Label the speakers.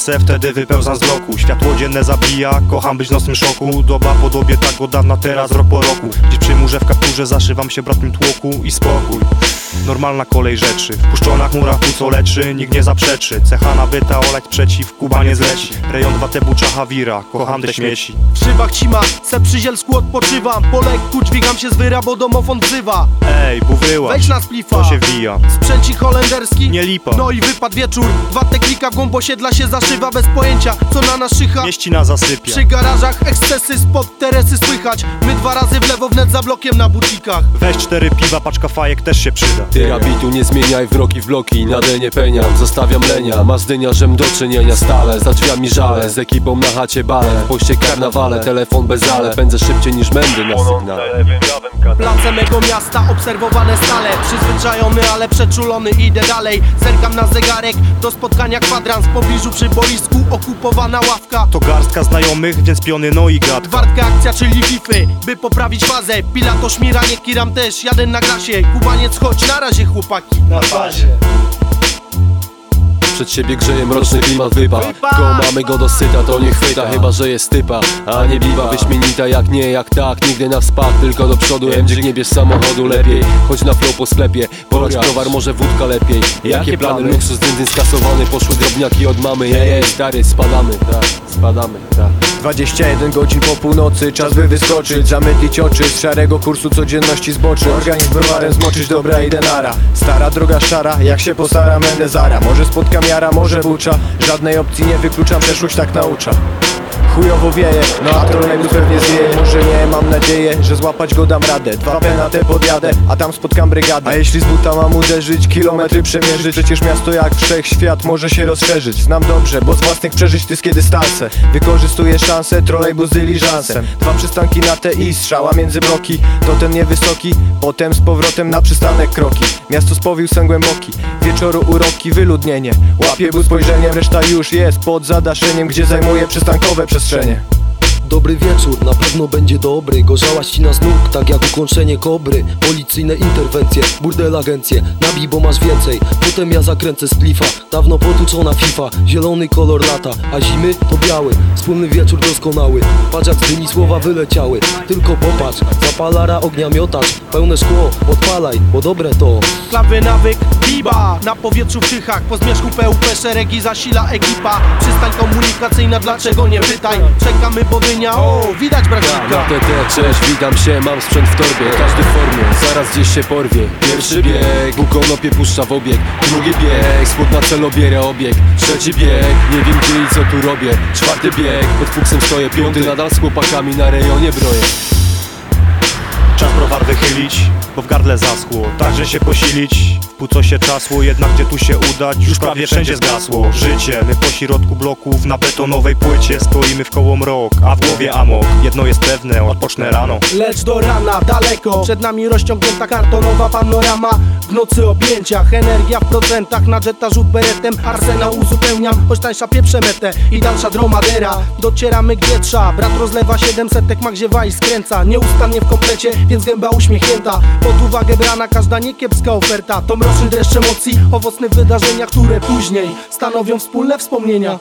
Speaker 1: ulicę, wtedy wypełzam z bloku. Światło dzienne zabija, kocham być w nocnym szoku. Doba po dobie tak od dawna, teraz rok po roku. Dziś przy w kapturze zaszywam się bratnym tłoku i spokój Normalna kolej rzeczy Wpuszczona chmura co leczy, nikt nie zaprzeczy. Cecha nabyta, olać przeciw, Kuba nie zleci. Rejon 2 te bucza wira, kocham te śmieci.
Speaker 2: W szybach cima, se przy zielsku odpoczywam. Po lekku dźwigam się z wyra, bo domofon wzywa.
Speaker 1: Ej, buwyła,
Speaker 2: Wejdź na splifa.
Speaker 1: to się wija.
Speaker 2: Sprzęcik holenderski
Speaker 1: Nie lipa.
Speaker 2: No i wypadł wieczór. Dwa te klika w głąb osiedla się zaszywa Bez pojęcia, co na nas szycha.
Speaker 1: Mieścina zasypia.
Speaker 2: Przy garażach ekscesy spod teresy słychać. My dwa razy w lewo wnet za blokiem na bucikach.
Speaker 1: Weź cztery piwa, paczka fajek też się przyda
Speaker 3: Ty rabitu nie zmieniaj w roki w bloki Nadę nie peniam, zostawiam lenia Masz dyniarzem do czynienia stale. Za drzwiami żale, z ekipą na chacie bale. W poście karnawale, telefon bez ale. Pędzę szybciej niż mędy na sygnale.
Speaker 2: Place mego miasta obserwowane stale. Przyzwyczajony, ale przeczulony idę dalej. Zerkam na zegarek, do spotkania kwadrans. W pobliżu przy boisku okupowana ławka.
Speaker 1: To garstka znajomych, więc piony no i gad
Speaker 2: Wartka akcja, czyli fify, by poprawić fazę. Pila to szmira, nie kiram też, jadę na grasie Kubaniec, chodź na razie chłopaki
Speaker 1: Na bazie.
Speaker 3: Przed siebie grzeje mroczny klimat wypa. Koło mamy go dosyta, to nie chwyta Chyba, że jest typa, a nie biba Wyśmienita jak nie, jak tak Nigdy na wspak, tylko do przodu. MG nie bierz samochodu lepiej. Chodź na flow po sklepie Polać towar, może wódka lepiej. Jakie plany, luksus, dyndzyn skasowany Poszły drobniaki od mamy. Ej, ej, stary, spadamy, tak, spadamy, tak
Speaker 4: 21 godzin po północy, czas by wyskoczyć Zamydlić oczy z szarego kursu codzienności zboczyć Organizm browarem zmoczyć dobra i denara. Stara droga szara, jak się postaram będę zara Może spotkam jara, może bucza. Żadnej opcji nie wykluczam, przeszłość tak naucza Chujowo wieje, no a trolejbus pewnie zwieje Może nie, mam nadzieję, że złapać go dam radę. Dwa P na te podjadę, a tam spotkam brygadę. A jeśli z buta mam uderzyć, kilometry przemierzyć. Przecież miasto jak wszechświat może się rozszerzyć. Znam dobrze, bo z własnych przeżyć tyskie dystanse Wykorzystuję szansę, trolejbus z dyliżansem. Dwa przystanki na T i strzała między bloki. To ten niewysoki, potem z powrotem na przystanek kroki. Miasto spowił sen głęboki, wieczoru uroki, wyludnienie. Łapie bus spojrzeniem, reszta już jest pod zadaszeniem Gdzie zajmuje przystankowe przestrzenie
Speaker 5: Dobry wieczór, na pewno będzie dobry. Gorzała ścina z nóg, tak jak ukończenie kobry. Policyjne interwencje, burdel agencje. Nabij, bo masz więcej, potem ja zakręcę z klifa. Dawno potuczona FIFA, zielony kolor lata A zimy to biały, wspólny wieczór doskonały. Patrz jak z tymi słowa wyleciały. Tylko popatrz, zapalara ognia miotacz. Pełne szkło, odpalaj, bo dobre to.
Speaker 2: Klawy nawyk, biba. Na powietrzu w po zmierzchu PUP szeregi zasila ekipa. Przystań komunikacyjna, dlaczego nie pytaj? Czekamy O widać
Speaker 3: Na
Speaker 2: braknika
Speaker 3: TT, cześć, witam się, mam sprzęt w torbie. Każdy w formie, zaraz gdzieś się porwie. Pierwszy bieg, bu konopie puszcza w obieg. Drugi bieg, spód na cel obierę obieg. Trzeci bieg, nie wiem gdzie i co tu robię. Czwarty bieg, pod fuksem stoję. Piąty nadal z chłopakami na rejonie broję
Speaker 1: Browar wychylić, bo w gardle zaschło. Także się posilić, pół co się czasło Jednak gdzie tu się udać, już prawie wszędzie zgasło. Życie, my po środku bloków na betonowej płycie Stoimy w koło mrok, a w głowie amok. Jedno jest pewne, odpocznę rano.
Speaker 2: Lecz do rana daleko Przed nami rozciągnięta kartonowa panorama. W nocy objęciach Energia w procentach. Na jetta rzut beretem Arsenał uzupełniam. Choć tańsza pieprze metę I dalsza dromadera. Docieramy gdzie trzeba Brat rozlewa 700 ma gziewa i skręca. Nieustannie w komplecie Więc gęba uśmiechnięta Pod uwagę brana Każda niekiepska oferta. To mroczny deszcz emocji Owocny wydarzenia Które później Stanowią wspólne wspomnienia